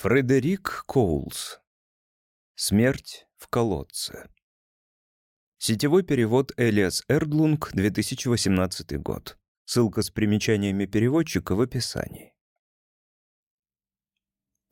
Фредерик Коулс. Смерть в колодце. Сетевой перевод Элиас Эрдлунг, 2018 год. Ссылка с примечаниями переводчика в описании.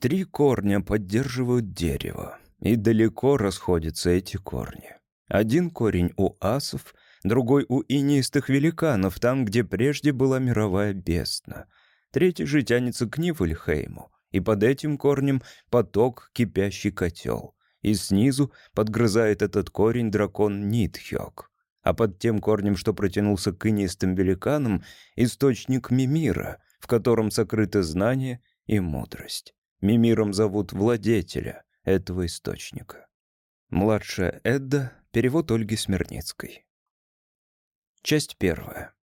Три корня поддерживают дерево, и далеко расходятся эти корни. Один корень у асов, другой у инеистых великанов, там, где прежде была мировая бездна. Третий же тянется к Нифльхейму — и под этим корнем поток кипящий котел. И снизу подгрызает этот корень дракон Нитхёк. А под тем корнем, что протянулся к инистым великанам, источник Мимира, в котором сокрыто знание и мудрость. Мимиром зовут владетеля этого источника. Младшая Эдда, перевод Ольги Смирницкой. Часть первая.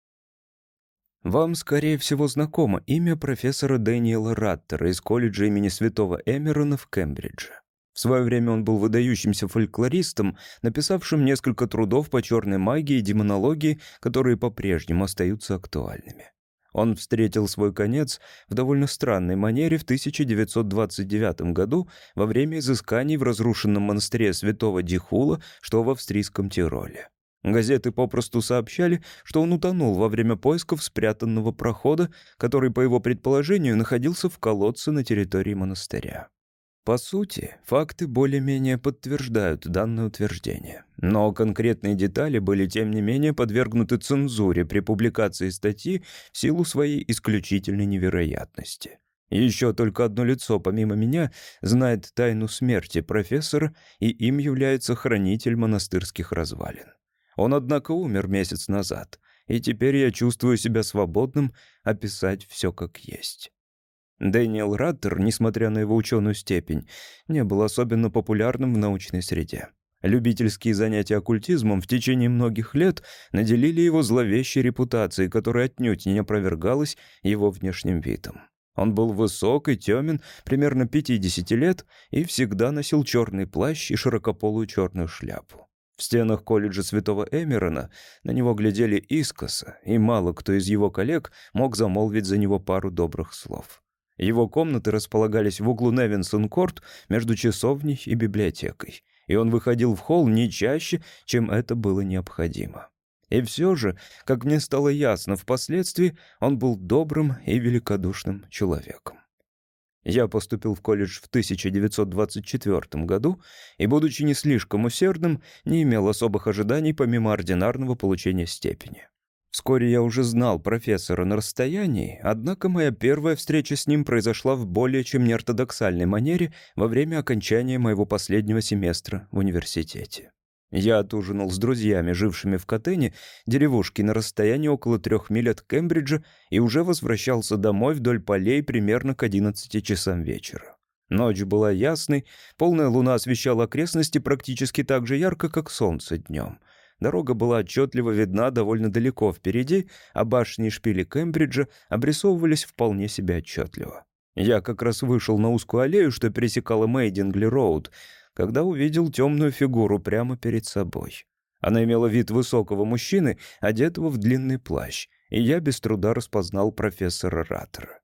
Вам, скорее всего, знакомо имя профессора Дэниела Раттера из колледжа имени Святого Эмерона в Кембридже. В свое время он был выдающимся фольклористом, написавшим несколько трудов по черной магии и демонологии, которые по-прежнему остаются актуальными. Он встретил свой конец в довольно странной манере в 1929 году во время изысканий в разрушенном монастыре святого Дихула, что в австрийском Тироле. Газеты попросту сообщали, что он утонул во время поисков спрятанного прохода, который, по его предположению, находился в колодце на территории монастыря. По сути, факты более-менее подтверждают данное утверждение. Но конкретные детали были, тем не менее, подвергнуты цензуре при публикации статьи в силу своей исключительной невероятности. Еще только одно лицо, помимо меня, знает тайну смерти профессора, и им является хранитель монастырских развалин. Он, однако, умер месяц назад, и теперь я чувствую себя свободным описать все как есть. Дэниел Раттер, несмотря на его ученую степень, не был особенно популярным в научной среде. Любительские занятия оккультизмом в течение многих лет наделили его зловещей репутацией, которая отнюдь не опровергалась его внешним видом. Он был высок и темен, примерно 50 лет, и всегда носил черный плащ и широкополую черную шляпу. В стенах колледжа Святого Эмерона на него глядели искоса, и мало кто из его коллег мог замолвить за него пару добрых слов. Его комнаты располагались в углу Невинсон-Корт между часовней и библиотекой, и он выходил в холл не чаще, чем это было необходимо. И все же, как мне стало ясно впоследствии, он был добрым и великодушным человеком. Я поступил в колледж в 1924 году и, будучи не слишком усердным, не имел особых ожиданий помимо ординарного получения степени. Вскоре я уже знал профессора на расстоянии, однако моя первая встреча с ним произошла в более чем неортодоксальной манере во время окончания моего последнего семестра в университете. Я отужинал с друзьями, жившими в Катене, деревушке на расстоянии около трех миль от Кембриджа, и уже возвращался домой вдоль полей примерно к 11 часам вечера. Ночь была ясной, полная луна освещала окрестности практически так же ярко, как солнце днем. Дорога была отчетливо видна довольно далеко впереди, а башни и шпили Кембриджа обрисовывались вполне себе отчетливо. Я как раз вышел на узкую аллею, что пересекала Мейдингли-Роуд, когда увидел темную фигуру прямо перед собой. Она имела вид высокого мужчины, одетого в длинный плащ, и я без труда распознал профессора Раттера.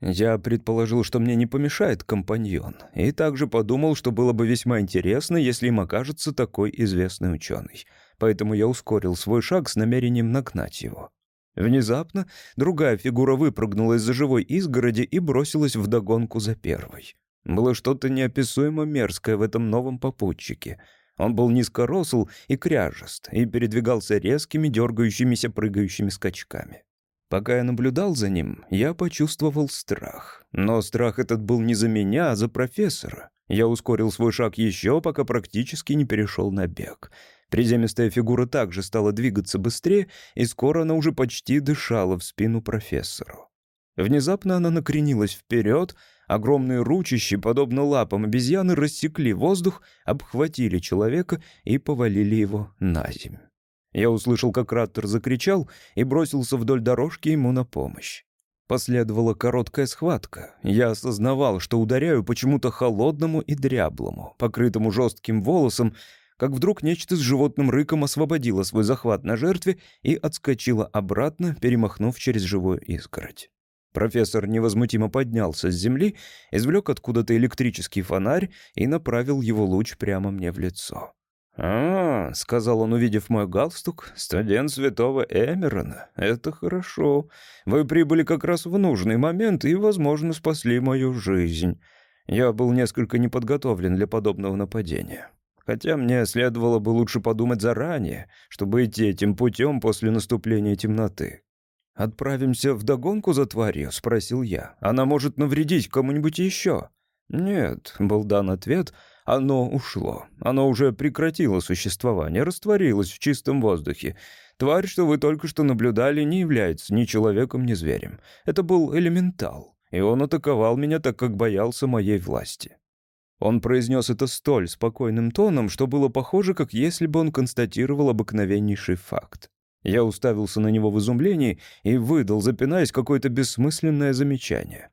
Я предположил, что мне не помешает компаньон, и также подумал, что было бы весьма интересно, если им окажется такой известный ученый. Поэтому я ускорил свой шаг с намерением нагнать его. Внезапно другая фигура выпрыгнула из-за живой изгороди и бросилась вдогонку за первой. Было что-то неописуемо мерзкое в этом новом попутчике. Он был низкоросл и кряжест, и передвигался резкими, дергающимися, прыгающими скачками. Пока я наблюдал за ним, я почувствовал страх. Но страх этот был не за меня, а за профессора. Я ускорил свой шаг еще, пока практически не перешел на бег. Приземистая фигура также стала двигаться быстрее, и скоро она уже почти дышала в спину профессору. Внезапно она накренилась вперед, Огромные ручищи, подобно лапам обезьяны, рассекли воздух, обхватили человека и повалили его на землю. Я услышал, как Раттер закричал и бросился вдоль дорожки ему на помощь. Последовала короткая схватка. Я осознавал, что ударяю почему-то холодному и дряблому, покрытому жестким волосом, как вдруг нечто с животным рыком освободило свой захват на жертве и отскочило обратно, перемахнув через живую изгородь. Профессор невозмутимо поднялся с земли, извлек откуда-то электрический фонарь и направил его луч прямо мне в лицо. «А, — сказал он, увидев мой галстук, — студент святого Эмерона. Это хорошо. Вы прибыли как раз в нужный момент и, возможно, спасли мою жизнь. Я был несколько неподготовлен для подобного нападения. Хотя мне следовало бы лучше подумать заранее, чтобы идти этим путем после наступления темноты. «Отправимся в догонку за тварью?» — спросил я. «Она может навредить кому-нибудь еще?» «Нет», — был дан ответ, — «оно ушло. Оно уже прекратило существование, растворилось в чистом воздухе. Тварь, что вы только что наблюдали, не является ни человеком, ни зверем. Это был элементал, и он атаковал меня, так как боялся моей власти». Он произнес это столь спокойным тоном, что было похоже, как если бы он констатировал обыкновеннейший факт. Я уставился на него в изумлении и выдал, запинаясь, какое-то бессмысленное замечание.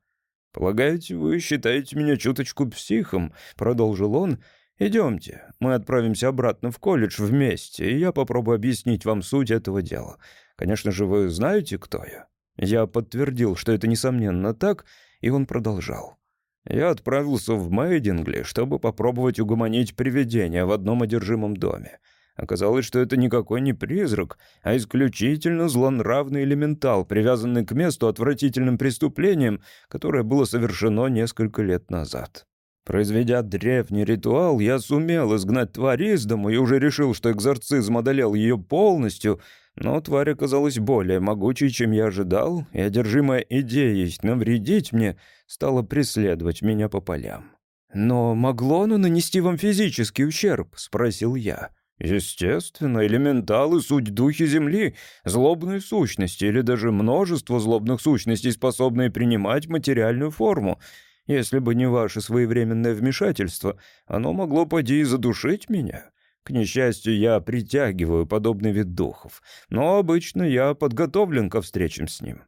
«Полагаете, вы считаете меня чуточку психом?» — продолжил он. «Идемте, мы отправимся обратно в колледж вместе, и я попробую объяснить вам суть этого дела. Конечно же, вы знаете, кто я?» Я подтвердил, что это несомненно так, и он продолжал. «Я отправился в Мейдингли, чтобы попробовать угомонить привидение в одном одержимом доме. Оказалось, что это никакой не призрак, а исключительно злонравный элементал, привязанный к месту отвратительным преступлением, которое было совершено несколько лет назад. Произведя древний ритуал, я сумел изгнать тварь из дому и уже решил, что экзорцизм одолел ее полностью, но тварь оказалась более могучей, чем я ожидал, и одержимая идеей навредить мне стала преследовать меня по полям. «Но могло оно нанести вам физический ущерб?» — спросил я. Естественно, элементалы — суть духи Земли, злобные сущности или даже множество злобных сущностей, способные принимать материальную форму. Если бы не ваше своевременное вмешательство, оно могло поди и задушить меня. К несчастью, я притягиваю подобный вид духов, но обычно я подготовлен ко встречам с ним.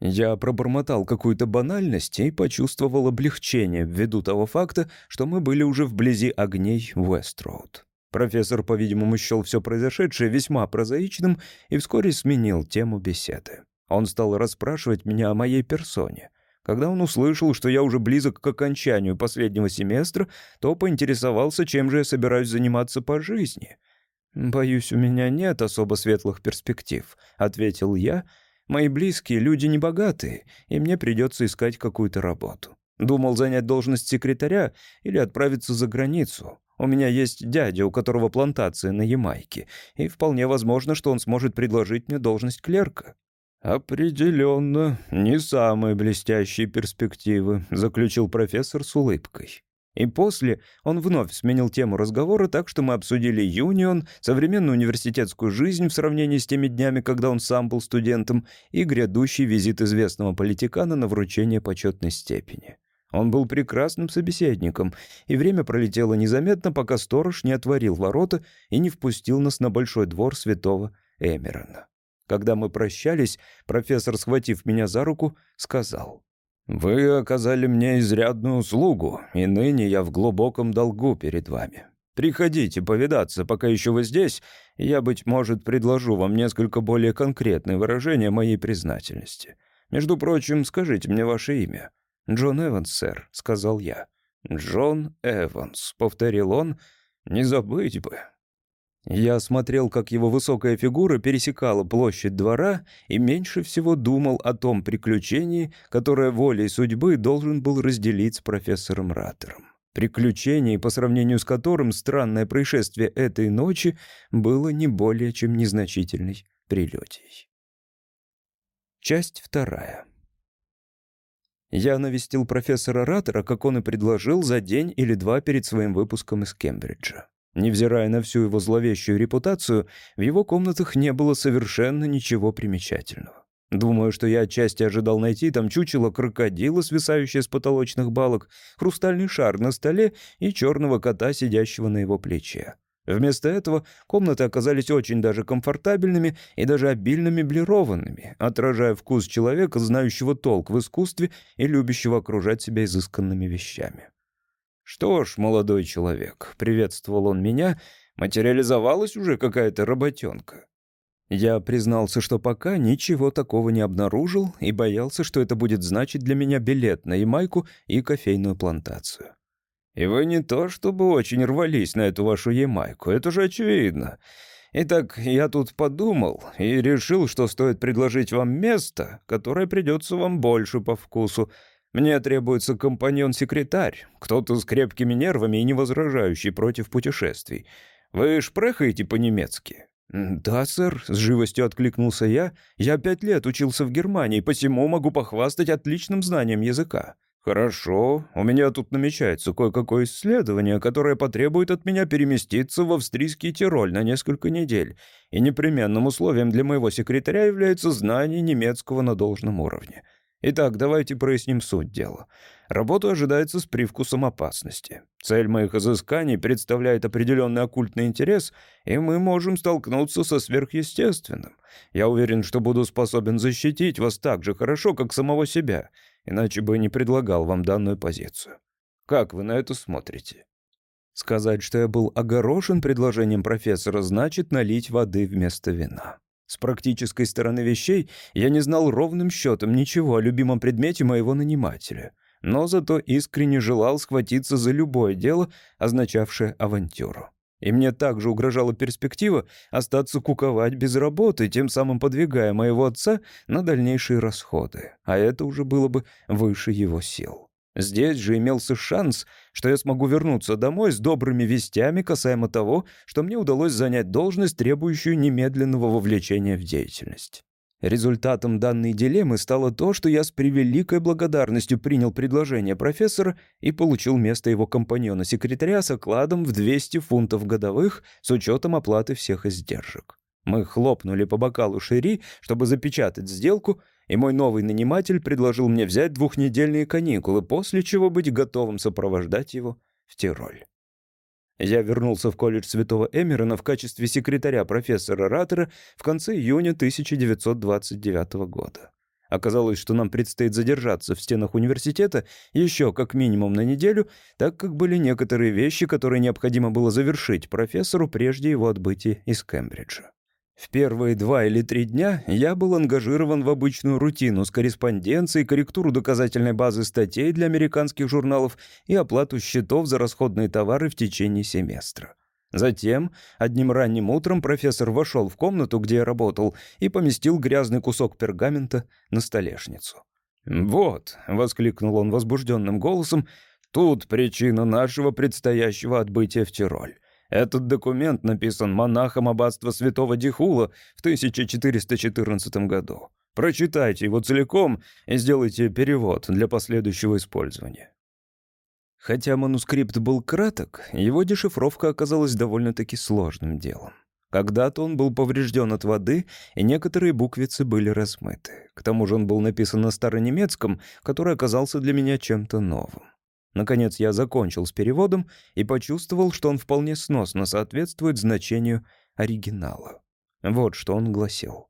Я пробормотал какую-то банальность и почувствовал облегчение ввиду того факта, что мы были уже вблизи огней Уэстроуд. Профессор, по-видимому, счел все произошедшее весьма прозаичным и вскоре сменил тему беседы. Он стал расспрашивать меня о моей персоне. Когда он услышал, что я уже близок к окончанию последнего семестра, то поинтересовался, чем же я собираюсь заниматься по жизни. «Боюсь, у меня нет особо светлых перспектив», — ответил я. «Мои близкие люди небогатые, и мне придется искать какую-то работу. Думал занять должность секретаря или отправиться за границу. У меня есть дядя, у которого плантация на Ямайке, и вполне возможно, что он сможет предложить мне должность клерка». «Определенно, не самые блестящие перспективы», — заключил профессор с улыбкой. И после он вновь сменил тему разговора так, что мы обсудили юнион, современную университетскую жизнь в сравнении с теми днями, когда он сам был студентом, и грядущий визит известного политикана на вручение почетной степени. Он был прекрасным собеседником, и время пролетело незаметно, пока сторож не отворил ворота и не впустил нас на большой двор святого Эмерона. Когда мы прощались, профессор, схватив меня за руку, сказал, «Вы оказали мне изрядную услугу, и ныне я в глубоком долгу перед вами. Приходите повидаться, пока еще вы здесь, и я, быть может, предложу вам несколько более конкретные выражения моей признательности. Между прочим, скажите мне ваше имя». «Джон Эванс, сэр», — сказал я. «Джон Эванс», — повторил он, — «не забыть бы». Я смотрел, как его высокая фигура пересекала площадь двора и меньше всего думал о том приключении, которое волей судьбы должен был разделить с профессором Раттером. Приключение, по сравнению с которым странное происшествие этой ночи было не более чем незначительной прелюдией. Часть вторая. Я навестил профессора Раттера, как он и предложил, за день или два перед своим выпуском из Кембриджа. Невзирая на всю его зловещую репутацию, в его комнатах не было совершенно ничего примечательного. Думаю, что я отчасти ожидал найти там чучело крокодила, свисающее с потолочных балок, хрустальный шар на столе и черного кота, сидящего на его плече. Вместо этого комнаты оказались очень даже комфортабельными и даже обильно меблированными, отражая вкус человека, знающего толк в искусстве и любящего окружать себя изысканными вещами. «Что ж, молодой человек», — приветствовал он меня, — «материализовалась уже какая-то работенка». Я признался, что пока ничего такого не обнаружил и боялся, что это будет значить для меня билет на Ямайку и кофейную плантацию. «И вы не то чтобы очень рвались на эту вашу Ямайку, это же очевидно. Итак, я тут подумал и решил, что стоит предложить вам место, которое придется вам больше по вкусу. Мне требуется компаньон-секретарь, кто-то с крепкими нервами и не возражающий против путешествий. Вы шпрехаете по-немецки?» «Да, сэр», — с живостью откликнулся я. «Я пять лет учился в Германии, посему могу похвастать отличным знанием языка». «Хорошо. У меня тут намечается кое-какое исследование, которое потребует от меня переместиться в австрийский Тироль на несколько недель, и непременным условием для моего секретаря является знание немецкого на должном уровне. Итак, давайте проясним суть дела. Работа ожидается с привкусом опасности. Цель моих изысканий представляет определенный оккультный интерес, и мы можем столкнуться со сверхъестественным. Я уверен, что буду способен защитить вас так же хорошо, как самого себя» иначе бы не предлагал вам данную позицию. Как вы на это смотрите? Сказать, что я был огорошен предложением профессора, значит налить воды вместо вина. С практической стороны вещей я не знал ровным счетом ничего о любимом предмете моего нанимателя, но зато искренне желал схватиться за любое дело, означавшее авантюру. И мне также угрожала перспектива остаться куковать без работы, тем самым подвигая моего отца на дальнейшие расходы. А это уже было бы выше его сил. Здесь же имелся шанс, что я смогу вернуться домой с добрыми вестями касаемо того, что мне удалось занять должность, требующую немедленного вовлечения в деятельность. Результатом данной дилеммы стало то, что я с превеликой благодарностью принял предложение профессора и получил место его компаньона-секретаря с окладом в 200 фунтов годовых с учетом оплаты всех издержек. Мы хлопнули по бокалу шири, чтобы запечатать сделку, и мой новый наниматель предложил мне взять двухнедельные каникулы, после чего быть готовым сопровождать его в Тироль. Я вернулся в колледж Святого Эмерона в качестве секретаря профессора Раттера в конце июня 1929 года. Оказалось, что нам предстоит задержаться в стенах университета еще как минимум на неделю, так как были некоторые вещи, которые необходимо было завершить профессору прежде его отбытия из Кембриджа. В первые два или три дня я был ангажирован в обычную рутину с корреспонденцией, корректуру доказательной базы статей для американских журналов и оплату счетов за расходные товары в течение семестра. Затем, одним ранним утром профессор вошел в комнату, где я работал, и поместил грязный кусок пергамента на столешницу. «Вот», — воскликнул он возбужденным голосом, — «тут причина нашего предстоящего отбытия в Тироль. Этот документ написан монахом аббатства святого Дихула в 1414 году. Прочитайте его целиком и сделайте перевод для последующего использования. Хотя манускрипт был краток, его дешифровка оказалась довольно-таки сложным делом. Когда-то он был поврежден от воды, и некоторые буквицы были размыты. К тому же он был написан на старонемецком, который оказался для меня чем-то новым. Наконец я закончил с переводом и почувствовал, что он вполне сносно соответствует значению оригинала. Вот что он гласил.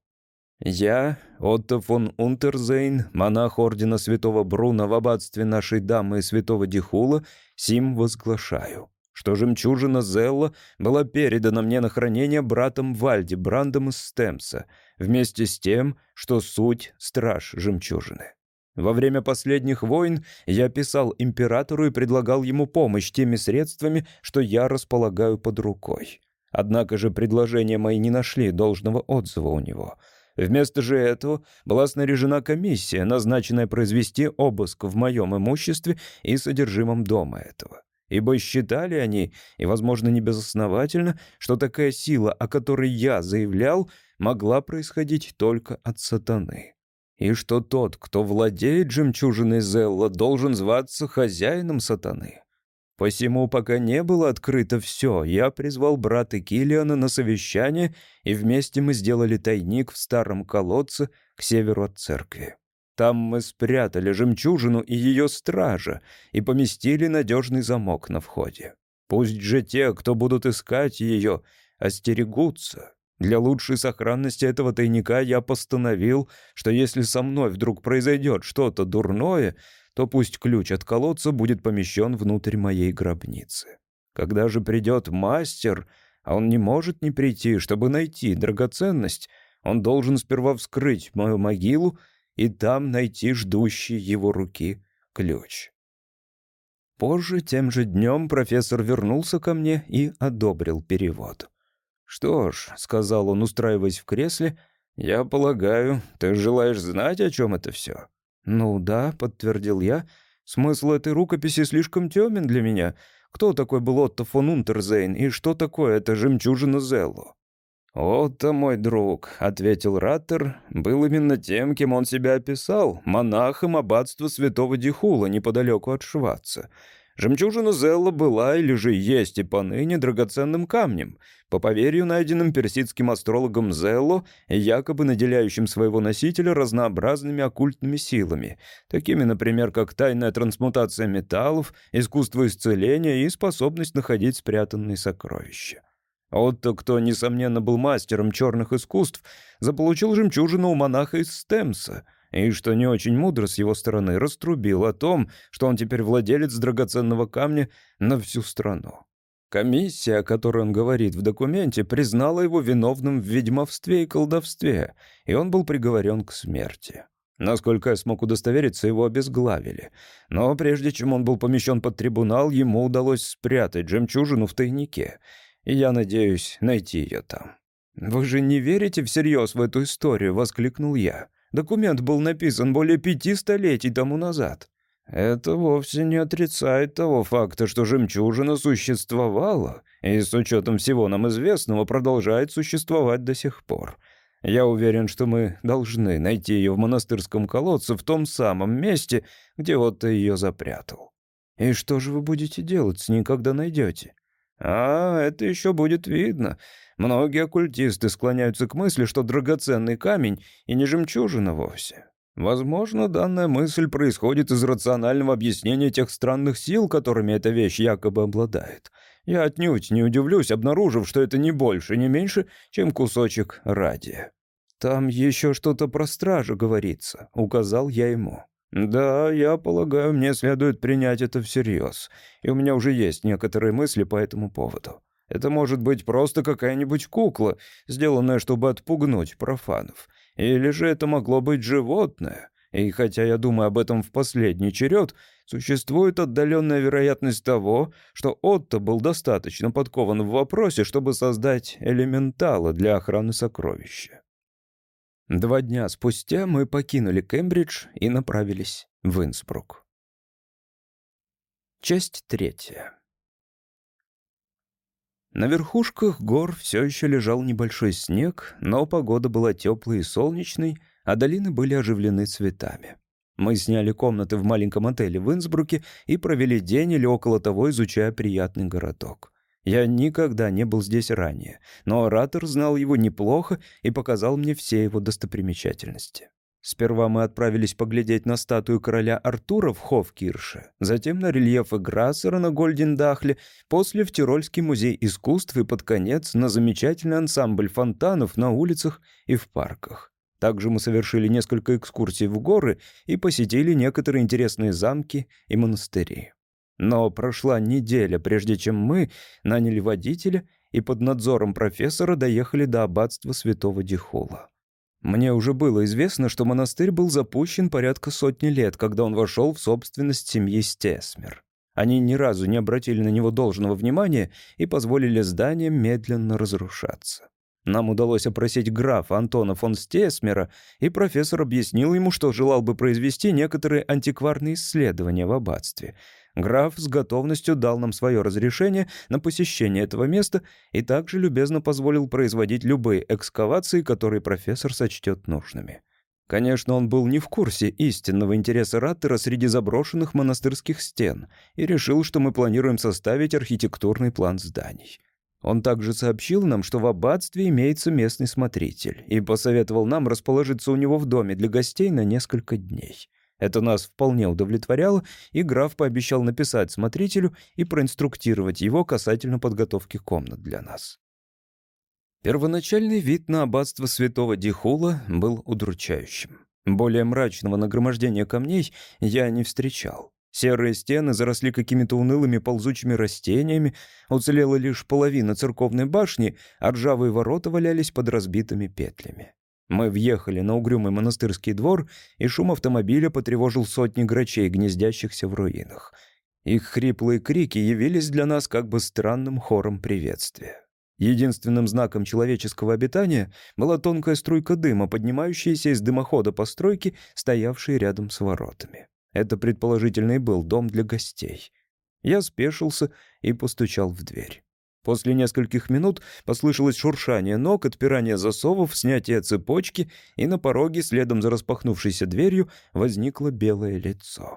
«Я, Отто фон Унтерзейн, монах ордена святого Бруна в аббатстве нашей дамы и святого Дихула, сим возглашаю, что жемчужина Зелла была передана мне на хранение братом Вальди Брандом из Стемса, вместе с тем, что суть — страж жемчужины. Во время последних войн я писал императору и предлагал ему помощь теми средствами, что я располагаю под рукой. Однако же предложения мои не нашли должного отзыва у него. Вместо же этого была снаряжена комиссия, назначенная произвести обыск в моем имуществе и содержимом дома этого. Ибо считали они, и, возможно, не безосновательно, что такая сила, о которой я заявлял, могла происходить только от сатаны и что тот, кто владеет жемчужиной Зелла, должен зваться хозяином сатаны. Посему, пока не было открыто все, я призвал брата Килиана на совещание, и вместе мы сделали тайник в старом колодце к северу от церкви. Там мы спрятали жемчужину и ее стража и поместили надежный замок на входе. Пусть же те, кто будут искать ее, остерегутся, для лучшей сохранности этого тайника я постановил, что если со мной вдруг произойдет что-то дурное, то пусть ключ от колодца будет помещен внутрь моей гробницы. Когда же придет мастер, а он не может не прийти, чтобы найти драгоценность, Он должен сперва вскрыть мою могилу и там найти ждущий его руки ключ. Позже, тем же днем, профессор вернулся ко мне и одобрил перевод. «Что ж», — сказал он, устраиваясь в кресле, — «я полагаю, ты желаешь знать, о чем это все?» «Ну да», — подтвердил я, — «смысл этой рукописи слишком темен для меня. Кто такой был Отто фон Унтерзейн и что такое эта жемчужина Зелло?» «Отто, мой друг», — ответил Раттер, — «был именно тем, кем он себя описал, монахом аббатства святого Дихула неподалеку от Шваца. Жемчужина Зелла была или же есть и поныне драгоценным камнем, по поверью, найденным персидским астрологом Зелло, якобы наделяющим своего носителя разнообразными оккультными силами, такими, например, как тайная трансмутация металлов, искусство исцеления и способность находить спрятанные сокровища. Отто, кто, несомненно, был мастером черных искусств, заполучил жемчужину у монаха из Стемса — и, что не очень мудро с его стороны, раструбил о том, что он теперь владелец драгоценного камня на всю страну. Комиссия, о которой он говорит в документе, признала его виновным в ведьмовстве и колдовстве, и он был приговорен к смерти. Насколько я смог удостовериться, его обезглавили. Но прежде чем он был помещен под трибунал, ему удалось спрятать жемчужину в тайнике. И я надеюсь найти ее там. «Вы же не верите всерьез в эту историю?» — воскликнул я. Документ был написан более пяти столетий тому назад. Это вовсе не отрицает того факта, что жемчужина существовала и с учетом всего нам известного продолжает существовать до сих пор. Я уверен, что мы должны найти ее в монастырском колодце в том самом месте, где Отто ее запрятал. И что же вы будете делать с ней, когда найдете? А, это еще будет видно. Многие оккультисты склоняются к мысли, что драгоценный камень и не жемчужина вовсе. Возможно, данная мысль происходит из рационального объяснения тех странных сил, которыми эта вещь якобы обладает. Я отнюдь не удивлюсь, обнаружив, что это не больше, не меньше, чем кусочек радия. «Там еще что-то про стража говорится», — указал я ему. «Да, я полагаю, мне следует принять это всерьез, и у меня уже есть некоторые мысли по этому поводу. Это может быть просто какая-нибудь кукла, сделанная, чтобы отпугнуть профанов. Или же это могло быть животное. И хотя я думаю об этом в последний черед, существует отдаленная вероятность того, что Отто был достаточно подкован в вопросе, чтобы создать элементала для охраны сокровища. Два дня спустя мы покинули Кембридж и направились в Инсбрук. Часть третья. На верхушках гор все еще лежал небольшой снег, но погода была теплой и солнечной, а долины были оживлены цветами. Мы сняли комнаты в маленьком отеле в Инсбруке и провели день или около того, изучая приятный городок. Я никогда не был здесь ранее, но оратор знал его неплохо и показал мне все его достопримечательности. Сперва мы отправились поглядеть на статую короля Артура в Хофкирше, затем на рельефы Грассера на Гольдендахле, после в Тирольский музей искусств и под конец на замечательный ансамбль фонтанов на улицах и в парках. Также мы совершили несколько экскурсий в горы и посетили некоторые интересные замки и монастыри. Но прошла неделя, прежде чем мы наняли водителя и под надзором профессора доехали до аббатства святого Дихула. Мне уже было известно, что монастырь был запущен порядка сотни лет, когда он вошел в собственность семьи Стесмер. Они ни разу не обратили на него должного внимания и позволили зданиям медленно разрушаться. Нам удалось опросить графа Антона фон Стесмера, и профессор объяснил ему, что желал бы произвести некоторые антикварные исследования в аббатстве — Граф с готовностью дал нам свое разрешение на посещение этого места и также любезно позволил производить любые экскавации, которые профессор сочтет нужными. Конечно, он был не в курсе истинного интереса Раттера среди заброшенных монастырских стен и решил, что мы планируем составить архитектурный план зданий. Он также сообщил нам, что в аббатстве имеется местный смотритель, и посоветовал нам расположиться у него в доме для гостей на несколько дней. Это нас вполне удовлетворяло, и граф пообещал написать смотрителю и проинструктировать его касательно подготовки комнат для нас. Первоначальный вид на аббатство святого Дихула был удручающим. Более мрачного нагромождения камней я не встречал. Серые стены заросли какими-то унылыми ползучими растениями, уцелела лишь половина церковной башни, а ржавые ворота валялись под разбитыми петлями. Мы въехали на угрюмый монастырский двор, и шум автомобиля потревожил сотни грачей, гнездящихся в руинах. Их хриплые крики явились для нас как бы странным хором приветствия. Единственным знаком человеческого обитания была тонкая струйка дыма, поднимающаяся из дымохода постройки, стоявшей рядом с воротами. Это предположительно был дом для гостей. Я спешился и постучал в дверь. После нескольких минут послышалось шуршание ног, отпирание засовов, снятие цепочки, и на пороге, следом за распахнувшейся дверью, возникло белое лицо.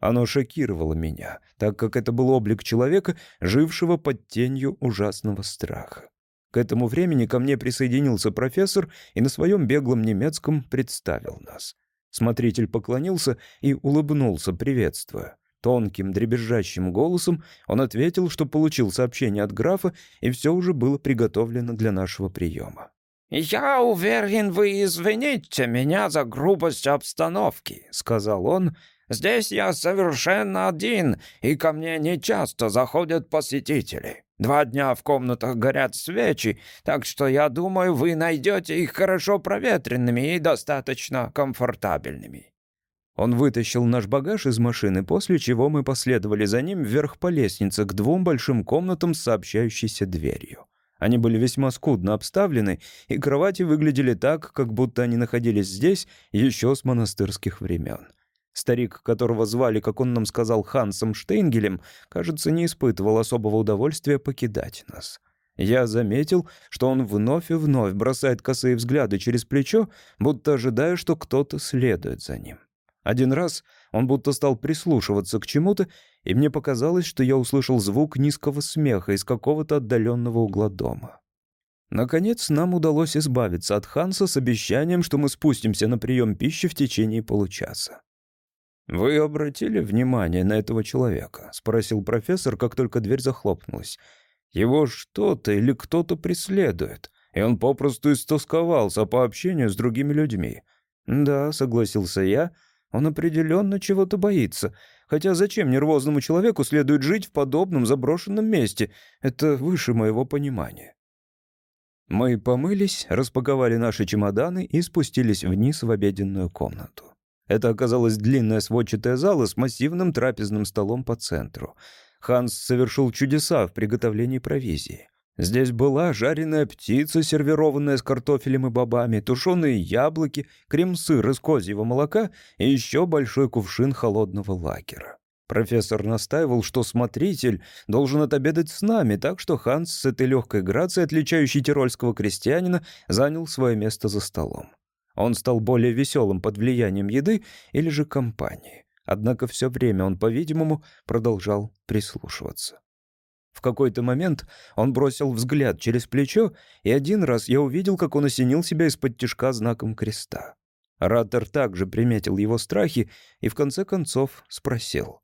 Оно шокировало меня, так как это был облик человека, жившего под тенью ужасного страха. К этому времени ко мне присоединился профессор и на своем беглом немецком представил нас. Смотритель поклонился и улыбнулся, приветствуя. Тонким, дребезжащим голосом он ответил, что получил сообщение от графа, и все уже было приготовлено для нашего приема. «Я уверен, вы извините меня за грубость обстановки», — сказал он. «Здесь я совершенно один, и ко мне нечасто заходят посетители. Два дня в комнатах горят свечи, так что я думаю, вы найдете их хорошо проветренными и достаточно комфортабельными. Он вытащил наш багаж из машины, после чего мы последовали за ним вверх по лестнице к двум большим комнатам с сообщающейся дверью. Они были весьма скудно обставлены, и кровати выглядели так, как будто они находились здесь еще с монастырских времен. Старик, которого звали, как он нам сказал, Хансом Штейнгелем, кажется, не испытывал особого удовольствия покидать нас. Я заметил, что он вновь и вновь бросает косые взгляды через плечо, будто ожидая, что кто-то следует за ним. Один раз он будто стал прислушиваться к чему-то, и мне показалось, что я услышал звук низкого смеха из какого-то отдаленного угла дома. Наконец, нам удалось избавиться от Ханса с обещанием, что мы спустимся на прием пищи в течение получаса. «Вы обратили внимание на этого человека?» — спросил профессор, как только дверь захлопнулась. «Его что-то или кто-то преследует, и он попросту истосковался по общению с другими людьми». «Да», — согласился я, — он определенно чего-то боится. Хотя зачем нервозному человеку следует жить в подобном заброшенном месте? Это выше моего понимания. Мы помылись, распаковали наши чемоданы и спустились вниз в обеденную комнату. Это оказалась длинная сводчатая зала с массивным трапезным столом по центру. Ханс совершил чудеса в приготовлении провизии. Здесь была жареная птица, сервированная с картофелем и бобами, тушеные яблоки, крем-сыр из козьего молока и еще большой кувшин холодного лагера. Профессор настаивал, что смотритель должен отобедать с нами, так что Ханс с этой легкой грацией, отличающей тирольского крестьянина, занял свое место за столом. Он стал более веселым под влиянием еды или же компании. Однако все время он, по-видимому, продолжал прислушиваться. В какой-то момент он бросил взгляд через плечо, и один раз я увидел, как он осенил себя из-под тишка знаком креста. Раттер также приметил его страхи и в конце концов спросил.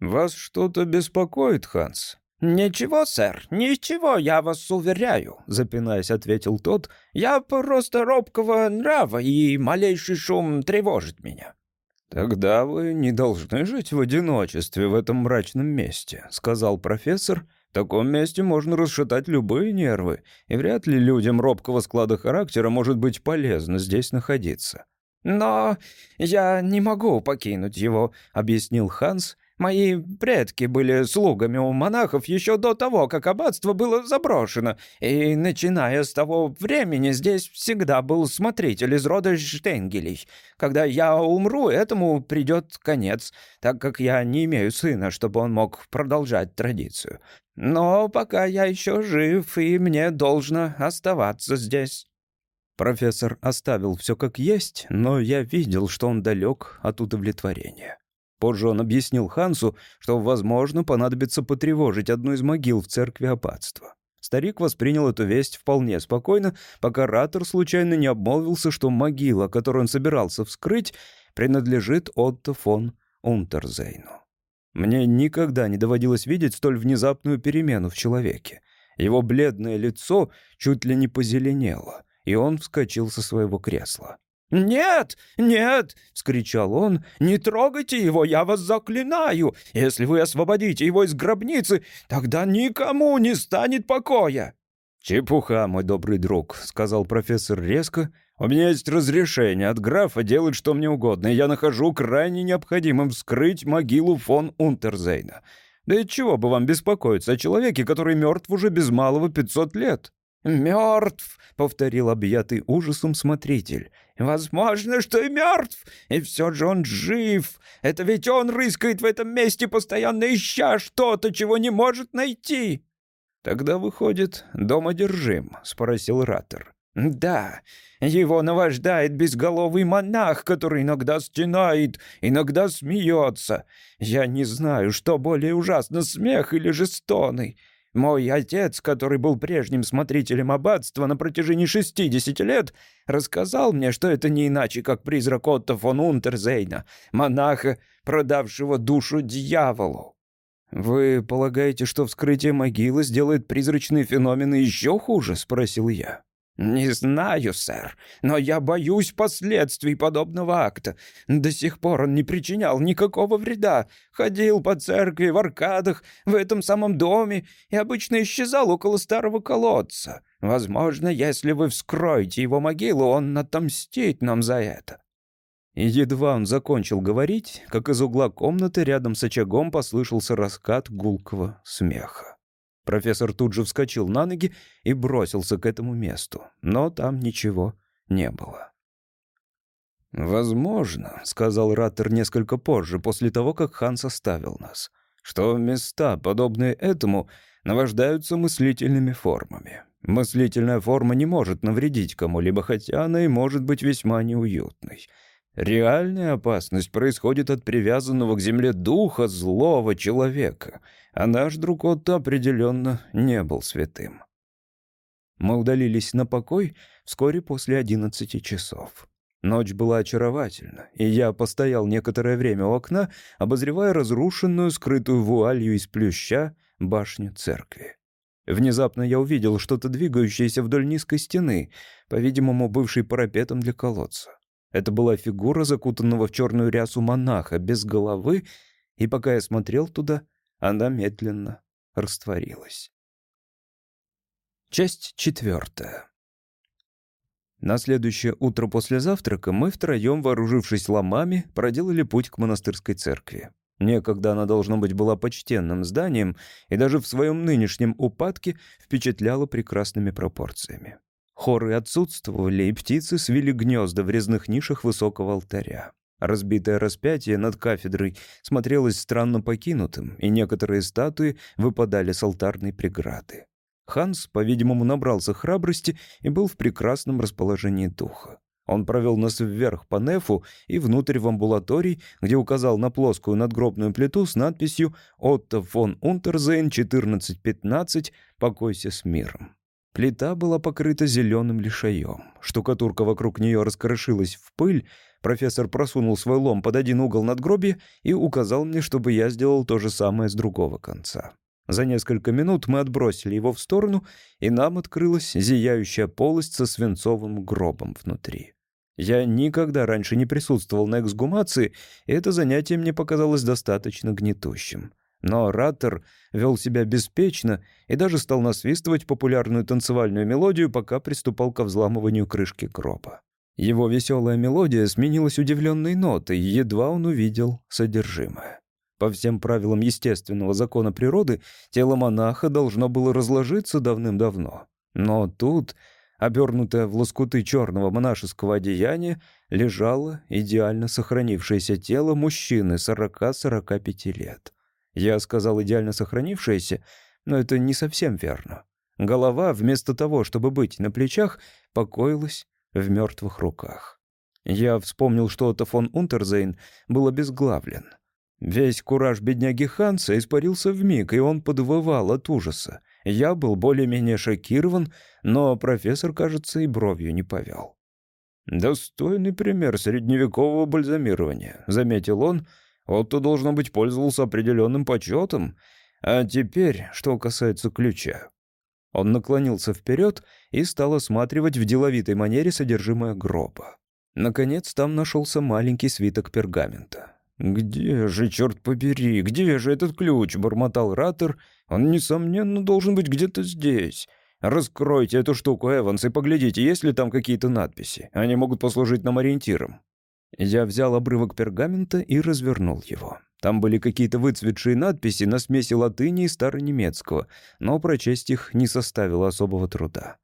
«Вас что-то беспокоит, Ханс?» «Ничего, сэр, ничего, я вас уверяю», — запинаясь, ответил тот. «Я просто робкого нрава, и малейший шум тревожит меня». «Тогда вы не должны жить в одиночестве в этом мрачном месте», — сказал профессор в таком месте можно расшатать любые нервы, и вряд ли людям робкого склада характера может быть полезно здесь находиться. «Но я не могу покинуть его», — объяснил Ханс, Мои предки были слугами у монахов еще до того, как аббатство было заброшено, и, начиная с того времени, здесь всегда был смотритель из рода Штенгелей. Когда я умру, этому придет конец, так как я не имею сына, чтобы он мог продолжать традицию. Но пока я еще жив, и мне должно оставаться здесь». Профессор оставил все как есть, но я видел, что он далек от удовлетворения. Позже он объяснил Хансу, что, возможно, понадобится потревожить одну из могил в церкви аббатства. Старик воспринял эту весть вполне спокойно, пока Ратор случайно не обмолвился, что могила, которую он собирался вскрыть, принадлежит Отто фон Унтерзейну. Мне никогда не доводилось видеть столь внезапную перемену в человеке. Его бледное лицо чуть ли не позеленело, и он вскочил со своего кресла. «Нет, нет!» — вскричал он. «Не трогайте его, я вас заклинаю! Если вы освободите его из гробницы, тогда никому не станет покоя!» «Чепуха, мой добрый друг», — сказал профессор резко. «У меня есть разрешение от графа делать что мне угодно, и я нахожу крайне необходимым вскрыть могилу фон Унтерзейна. Да и чего бы вам беспокоиться о человеке, который мертв уже без малого пятьсот лет?» «Мертв», — повторил объятый ужасом смотритель. «Возможно, что и мертв, и все же он жив. Это ведь он рыскает в этом месте, постоянно ища что-то, чего не может найти». «Тогда, выходит, дом одержим?» — спросил Раттер. «Да, его наваждает безголовый монах, который иногда стенает, иногда смеется. Я не знаю, что более ужасно, смех или же стоны. Мой отец, который был прежним смотрителем аббатства на протяжении 60 лет, рассказал мне, что это не иначе, как призрак Отто фон Унтерзейна, монаха, продавшего душу дьяволу. «Вы полагаете, что вскрытие могилы сделает призрачные феномены еще хуже?» — спросил я. «Не знаю, сэр, но я боюсь последствий подобного акта. До сих пор он не причинял никакого вреда. Ходил по церкви, в аркадах, в этом самом доме и обычно исчезал около старого колодца. Возможно, если вы вскроете его могилу, он отомстит нам за это». Едва он закончил говорить, как из угла комнаты рядом с очагом послышался раскат гулкого смеха. Профессор тут же вскочил на ноги и бросился к этому месту, но там ничего не было. «Возможно», — сказал Раттер несколько позже, после того, как Ханс оставил нас, «что места, подобные этому, наваждаются мыслительными формами. Мыслительная форма не может навредить кому-либо, хотя она и может быть весьма неуютной». Реальная опасность происходит от привязанного к земле духа злого человека, а наш друг Отто определенно не был святым. Мы удалились на покой вскоре после одиннадцати часов. Ночь была очаровательна, и я постоял некоторое время у окна, обозревая разрушенную, скрытую вуалью из плюща, башню церкви. Внезапно я увидел что-то двигающееся вдоль низкой стены, по-видимому, бывшей парапетом для колодца. Это была фигура закутанного в черную рясу монаха, без головы, и пока я смотрел туда, она медленно растворилась. Часть четвертая. На следующее утро после завтрака мы втроем, вооружившись ломами, проделали путь к монастырской церкви. Некогда она, должно быть, была почтенным зданием и даже в своем нынешнем упадке впечатляла прекрасными пропорциями. Хоры отсутствовали, и птицы свили гнезда в резных нишах высокого алтаря. Разбитое распятие над кафедрой смотрелось странно покинутым, и некоторые статуи выпадали с алтарной преграды. Ханс, по-видимому, набрался храбрости и был в прекрасном расположении духа. Он провел нас вверх по нефу и внутрь в амбулаторий, где указал на плоскую надгробную плиту с надписью «Отто фон Унтерзейн, 1415, покойся с миром». Плита была покрыта зеленым лишаем. Штукатурка вокруг нее раскрошилась в пыль. Профессор просунул свой лом под один угол надгробия и указал мне, чтобы я сделал то же самое с другого конца. За несколько минут мы отбросили его в сторону, и нам открылась зияющая полость со свинцовым гробом внутри. Я никогда раньше не присутствовал на эксгумации, и это занятие мне показалось достаточно гнетущим. Но Раттер вел себя беспечно и даже стал насвистывать популярную танцевальную мелодию, пока приступал ко взламыванию крышки гроба. Его веселая мелодия сменилась удивленной нотой, едва он увидел содержимое. По всем правилам естественного закона природы, тело монаха должно было разложиться давным-давно. Но тут, обернутое в лоскуты черного монашеского одеяния, лежало идеально сохранившееся тело мужчины 40-45 лет. Я сказал идеально сохранившаяся, но это не совсем верно. Голова, вместо того, чтобы быть на плечах, покоилась в мертвых руках. Я вспомнил, что Отто фон Унтерзейн был обезглавлен. Весь кураж бедняги Ханса испарился в миг, и он подвывал от ужаса. Я был более-менее шокирован, но профессор, кажется, и бровью не повел. «Достойный пример средневекового бальзамирования», — заметил он, — Отто, должно быть, пользовался определенным почетом. А теперь, что касается ключа. Он наклонился вперед и стал осматривать в деловитой манере содержимое гроба. Наконец, там нашелся маленький свиток пергамента. «Где же, черт побери, где же этот ключ?» — бормотал Раттер. «Он, несомненно, должен быть где-то здесь. Раскройте эту штуку, Эванс, и поглядите, есть ли там какие-то надписи. Они могут послужить нам ориентиром». Я взял обрывок пергамента и развернул его. Там были какие-то выцветшие надписи на смеси латыни и старонемецкого, но прочесть их не составило особого труда.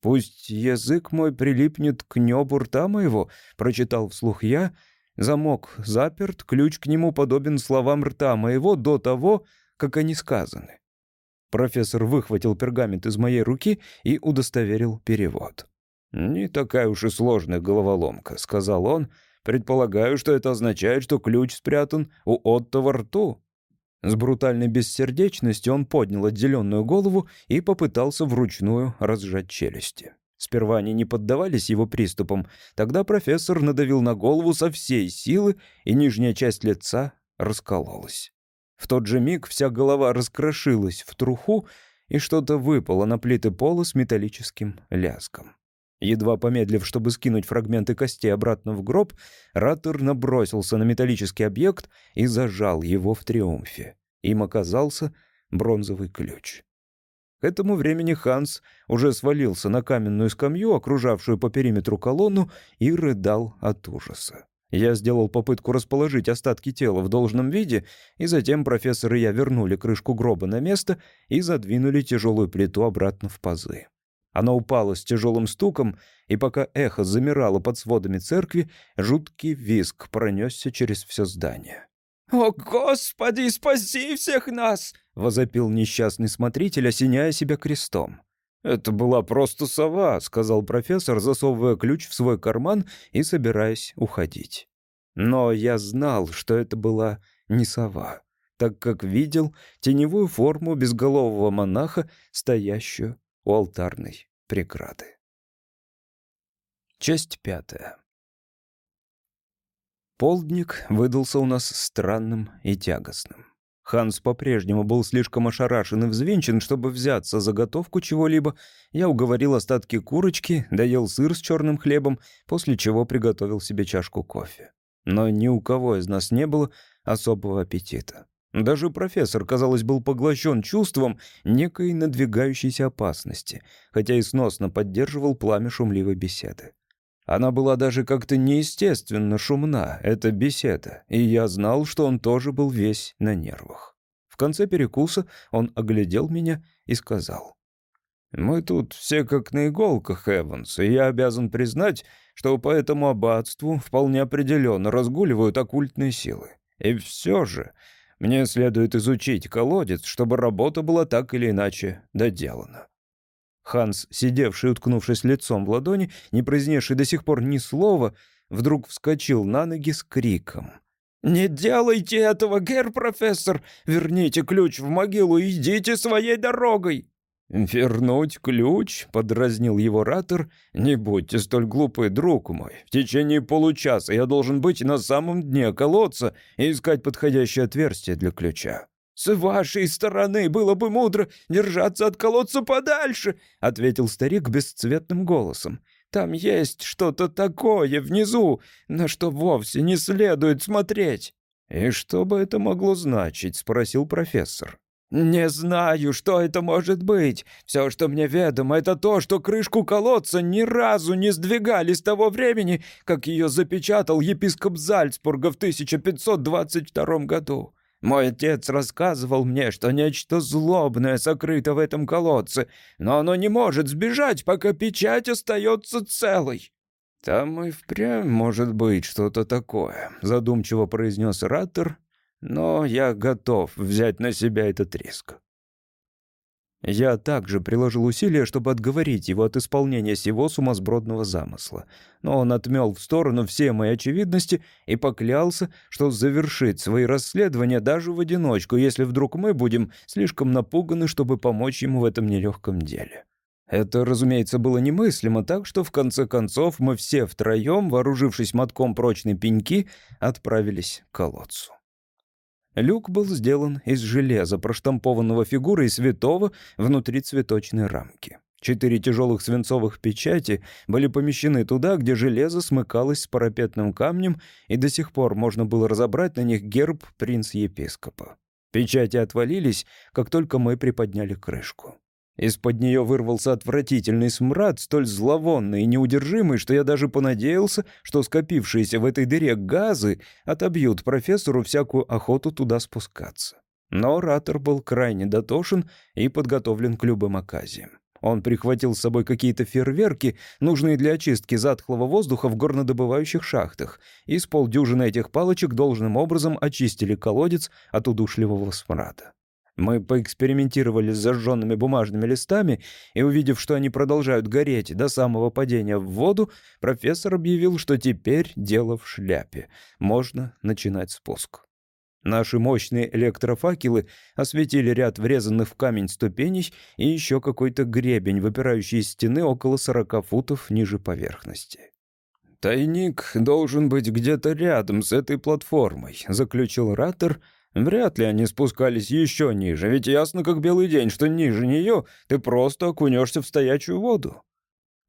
«Пусть язык мой прилипнет к небу рта моего», — прочитал вслух я. «Замок заперт, ключ к нему подобен словам рта моего до того, как они сказаны». Профессор выхватил пергамент из моей руки и удостоверил перевод. «Не такая уж и сложная головоломка», — сказал он, — Предполагаю, что это означает, что ключ спрятан у Отто во рту». С брутальной бессердечностью он поднял отделенную голову и попытался вручную разжать челюсти. Сперва они не поддавались его приступам, тогда профессор надавил на голову со всей силы, и нижняя часть лица раскололась. В тот же миг вся голова раскрошилась в труху, и что-то выпало на плиты пола с металлическим лязгом. Едва помедлив, чтобы скинуть фрагменты костей обратно в гроб, Раттер набросился на металлический объект и зажал его в триумфе. Им оказался бронзовый ключ. К этому времени Ханс уже свалился на каменную скамью, окружавшую по периметру колонну, и рыдал от ужаса. Я сделал попытку расположить остатки тела в должном виде, и затем профессор и я вернули крышку гроба на место и задвинули тяжелую плиту обратно в пазы. Она упала с тяжелым стуком, и пока эхо замирало под сводами церкви, жуткий визг пронесся через все здание. «О, Господи, спаси всех нас!» — возопил несчастный смотритель, осеняя себя крестом. «Это была просто сова», — сказал профессор, засовывая ключ в свой карман и собираясь уходить. Но я знал, что это была не сова, так как видел теневую форму безголового монаха, стоящую у алтарной преграды. Часть пятая. Полдник выдался у нас странным и тягостным. Ханс по-прежнему был слишком ошарашен и взвинчен, чтобы взяться за готовку чего-либо. Я уговорил остатки курочки, доел сыр с черным хлебом, после чего приготовил себе чашку кофе. Но ни у кого из нас не было особого аппетита. Даже профессор, казалось, был поглощен чувством некой надвигающейся опасности, хотя и сносно поддерживал пламя шумливой беседы. Она была даже как-то неестественно шумна, эта беседа, и я знал, что он тоже был весь на нервах. В конце перекуса он оглядел меня и сказал. «Мы тут все как на иголках, Эванс, и я обязан признать, что по этому аббатству вполне определенно разгуливают оккультные силы. И все же мне следует изучить колодец, чтобы работа была так или иначе доделана». Ханс, сидевший, уткнувшись лицом в ладони, не произнесший до сих пор ни слова, вдруг вскочил на ноги с криком. «Не делайте этого, гер-профессор! Верните ключ в могилу и идите своей дорогой!» «Вернуть ключ?» — подразнил его ратор. «Не будьте столь глупы, друг мой. В течение получаса я должен быть на самом дне колодца и искать подходящее отверстие для ключа». «С вашей стороны было бы мудро держаться от колодца подальше», — ответил старик бесцветным голосом. «Там есть что-то такое внизу, на что вовсе не следует смотреть». «И что бы это могло значить?» — спросил профессор. «Не знаю, что это может быть. Все, что мне ведомо, это то, что крышку колодца ни разу не сдвигали с того времени, как ее запечатал епископ Зальцбурга в 1522 году. Мой отец рассказывал мне, что нечто злобное сокрыто в этом колодце, но оно не может сбежать, пока печать остается целой». «Там и впрямь может быть что-то такое», — задумчиво произнес Раттер, но я готов взять на себя этот риск. Я также приложил усилия, чтобы отговорить его от исполнения сего сумасбродного замысла. Но он отмел в сторону все мои очевидности и поклялся, что завершит свои расследования даже в одиночку, если вдруг мы будем слишком напуганы, чтобы помочь ему в этом нелегком деле. Это, разумеется, было немыслимо, так что в конце концов мы все втроем, вооружившись мотком прочной пеньки, отправились к колодцу. Люк был сделан из железа, проштампованного фигурой святого внутри цветочной рамки. Четыре тяжелых свинцовых печати были помещены туда, где железо смыкалось с парапетным камнем, и до сих пор можно было разобрать на них герб принц-епископа. Печати отвалились, как только мы приподняли крышку. Из-под нее вырвался отвратительный смрад, столь зловонный и неудержимый, что я даже понадеялся, что скопившиеся в этой дыре газы отобьют профессору всякую охоту туда спускаться. Но Ратор был крайне дотошен и подготовлен к любым оказиям. Он прихватил с собой какие-то фейерверки, нужные для очистки затхлого воздуха в горнодобывающих шахтах, и с полдюжины этих палочек должным образом очистили колодец от удушливого смрада. Мы поэкспериментировали с зажженными бумажными листами, и, увидев, что они продолжают гореть до самого падения в воду, профессор объявил, что теперь дело в шляпе. Можно начинать спуск. Наши мощные электрофакелы осветили ряд врезанных в камень ступеней и еще какой-то гребень, выпирающий из стены около 40 футов ниже поверхности. «Тайник должен быть где-то рядом с этой платформой», — заключил Раттер. «Вряд ли они спускались еще ниже, ведь ясно как белый день, что ниже нее ты просто окунешься в стоячую воду».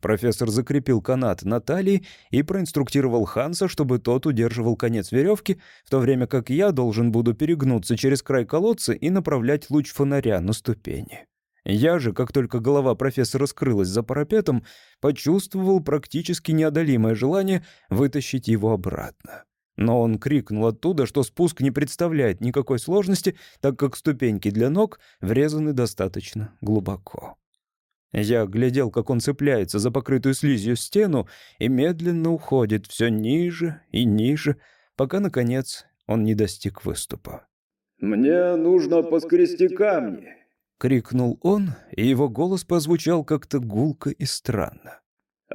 Профессор закрепил канат на талии и проинструктировал Ханса, чтобы тот удерживал конец веревки, в то время как я должен буду перегнуться через край колодца и направлять луч фонаря на ступени. Я же, как только голова профессора скрылась за парапетом, почувствовал практически неодолимое желание вытащить его обратно. Но он крикнул оттуда, что спуск не представляет никакой сложности, так как ступеньки для ног врезаны достаточно глубоко. Я глядел, как он цепляется за покрытую слизью стену и медленно уходит все ниже и ниже, пока, наконец, он не достиг выступа. «Мне нужно поскрести камни», — крикнул он, и его голос позвучал как-то гулко и странно.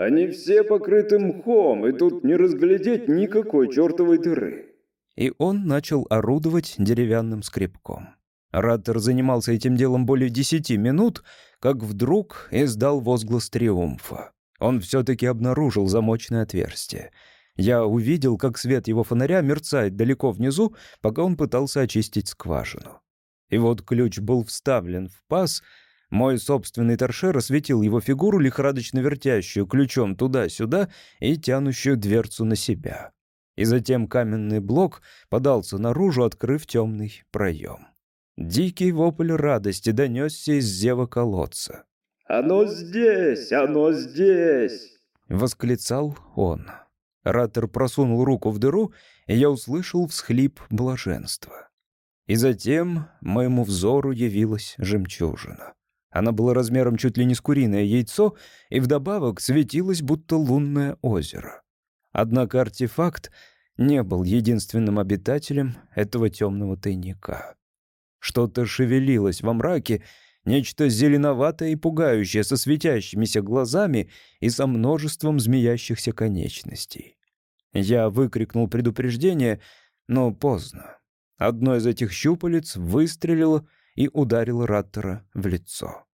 «Они все покрыты мхом, и тут не разглядеть никакой чертовой дыры». И он начал орудовать деревянным скребком. Раттер занимался этим делом более десяти минут, как вдруг издал возглас триумфа. Он все-таки обнаружил замочное отверстие. Я увидел, как свет его фонаря мерцает далеко внизу, пока он пытался очистить скважину. И вот ключ был вставлен в паз. Мой собственный торшер осветил его фигуру, лихорадочно вертящую ключом туда-сюда и тянущую дверцу на себя. И затем каменный блок подался наружу, открыв темный проем. Дикий вопль радости донесся из зева колодца. «Оно здесь! Оно здесь!» — восклицал он. Раттер просунул руку в дыру, и я услышал всхлип блаженства. И затем моему взору явилась жемчужина. Она была размером чуть ли не с куриное яйцо, и вдобавок светилась, будто лунное озеро. Однако артефакт не был единственным обитателем этого темного тайника. Что-то шевелилось во мраке, нечто зеленоватое и пугающее, со светящимися глазами и со множеством змеящихся конечностей. Я выкрикнул предупреждение, но поздно. Одно из этих щупалец выстрелило и ударило Раттера в лицо.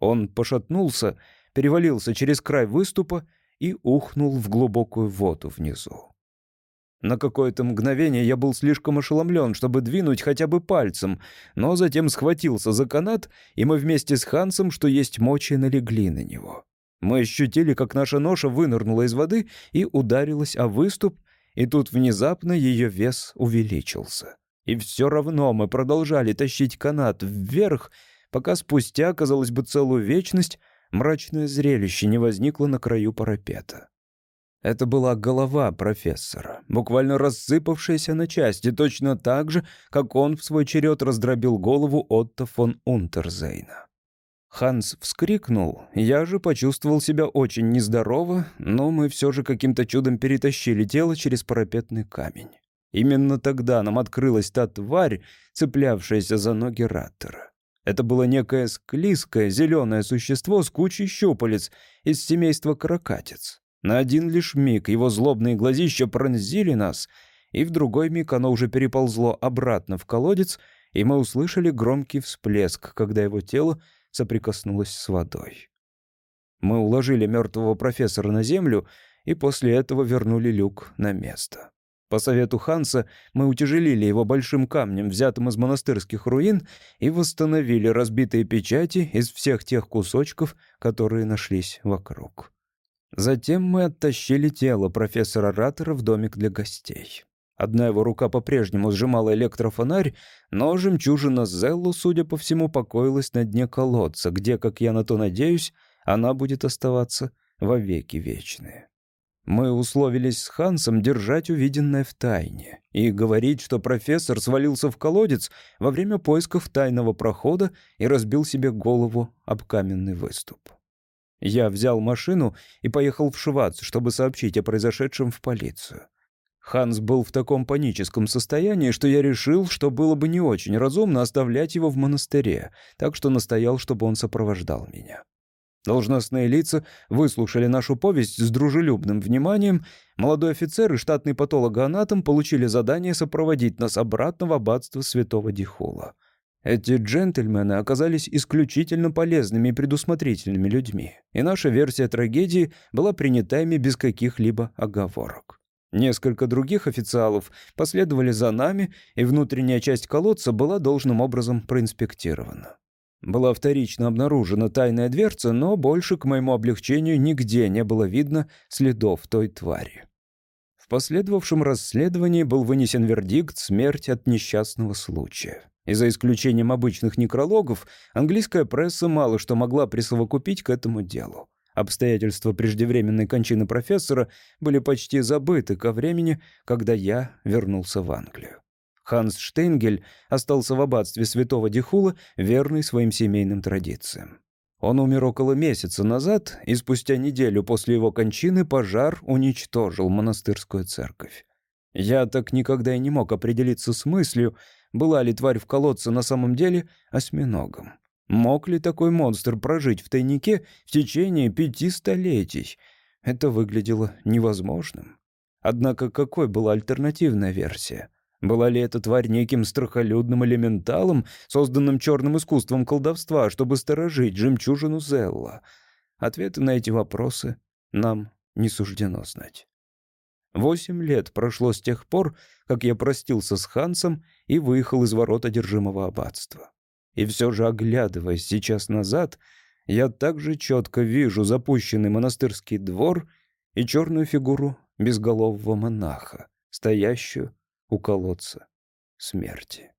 Он пошатнулся, перевалился через край выступа и ухнул в глубокую воду внизу. На какое-то мгновение я был слишком ошеломлен, чтобы двинуть хотя бы пальцем, но затем схватился за канат, и мы вместе с Хансом, что есть мочи, налегли на него. Мы ощутили, как наша ноша вынырнула из воды и ударилась о выступ, и тут внезапно ее вес увеличился. И все равно мы продолжали тащить канат вверх, пока спустя, казалось бы, целую вечность, мрачное зрелище не возникло на краю парапета. Это была голова профессора, буквально рассыпавшаяся на части, точно так же, как он в свой черед раздробил голову Отто фон Унтерзейна. Ханс вскрикнул, я же почувствовал себя очень нездорово, но мы все же каким-то чудом перетащили тело через парапетный камень. Именно тогда нам открылась та тварь, цеплявшаяся за ноги Раттера. Это было некое склизкое зеленое существо с кучей щупалец из семейства каракатиц. На один лишь миг его злобные глазища пронзили нас, и в другой миг оно уже переползло обратно в колодец, и мы услышали громкий всплеск, когда его тело соприкоснулось с водой. Мы уложили мертвого профессора на землю и после этого вернули люк на место. По совету Ханса мы утяжелили его большим камнем, взятым из монастырских руин, и восстановили разбитые печати из всех тех кусочков, которые нашлись вокруг. Затем мы оттащили тело профессора Раттера в домик для гостей. Одна его рука по-прежнему сжимала электрофонарь, но жемчужина Зеллу, судя по всему, покоилась на дне колодца, где, как я на то надеюсь, она будет оставаться во веки вечные. Мы условились с Хансом держать увиденное в тайне и говорить, что профессор свалился в колодец во время поисков тайного прохода и разбил себе голову об каменный выступ. Я взял машину и поехал в Швац, чтобы сообщить о произошедшем в полицию. Ханс был в таком паническом состоянии, что я решил, что было бы не очень разумно оставлять его в монастыре, так что настоял, чтобы он сопровождал меня. Должностные лица выслушали нашу повесть с дружелюбным вниманием. Молодой офицер и штатный патологоанатом получили задание сопроводить нас обратно в аббатство святого Дихула. Эти джентльмены оказались исключительно полезными и предусмотрительными людьми, и наша версия трагедии была принята ими без каких-либо оговорок. Несколько других официалов последовали за нами, и внутренняя часть колодца была должным образом проинспектирована. Была вторично обнаружена тайная дверца, но больше, к моему облегчению, нигде не было видно следов той твари. В последовавшем расследовании был вынесен вердикт «Смерть от несчастного случая». И за исключением обычных некрологов, английская пресса мало что могла присовокупить к этому делу. Обстоятельства преждевременной кончины профессора были почти забыты ко времени, когда я вернулся в Англию. Ханс Штейнгель остался в аббатстве святого Дихула, верный своим семейным традициям. Он умер около месяца назад, и спустя неделю после его кончины пожар уничтожил монастырскую церковь. Я так никогда и не мог определиться с мыслью, была ли тварь в колодце на самом деле осьминогом. Мог ли такой монстр прожить в тайнике в течение пяти столетий? Это выглядело невозможным. Однако какой была альтернативная версия? Была ли эта тварь неким страхолюдным элементалом, созданным черным искусством колдовства, чтобы сторожить жемчужину Зелла? Ответы на эти вопросы нам не суждено знать. Восемь лет прошло с тех пор, как я простился с Хансом и выехал из ворот одержимого аббатства. И все же, оглядываясь сейчас назад, я также четко вижу запущенный монастырский двор и черную фигуру безголового монаха, стоящую у колодца смерти.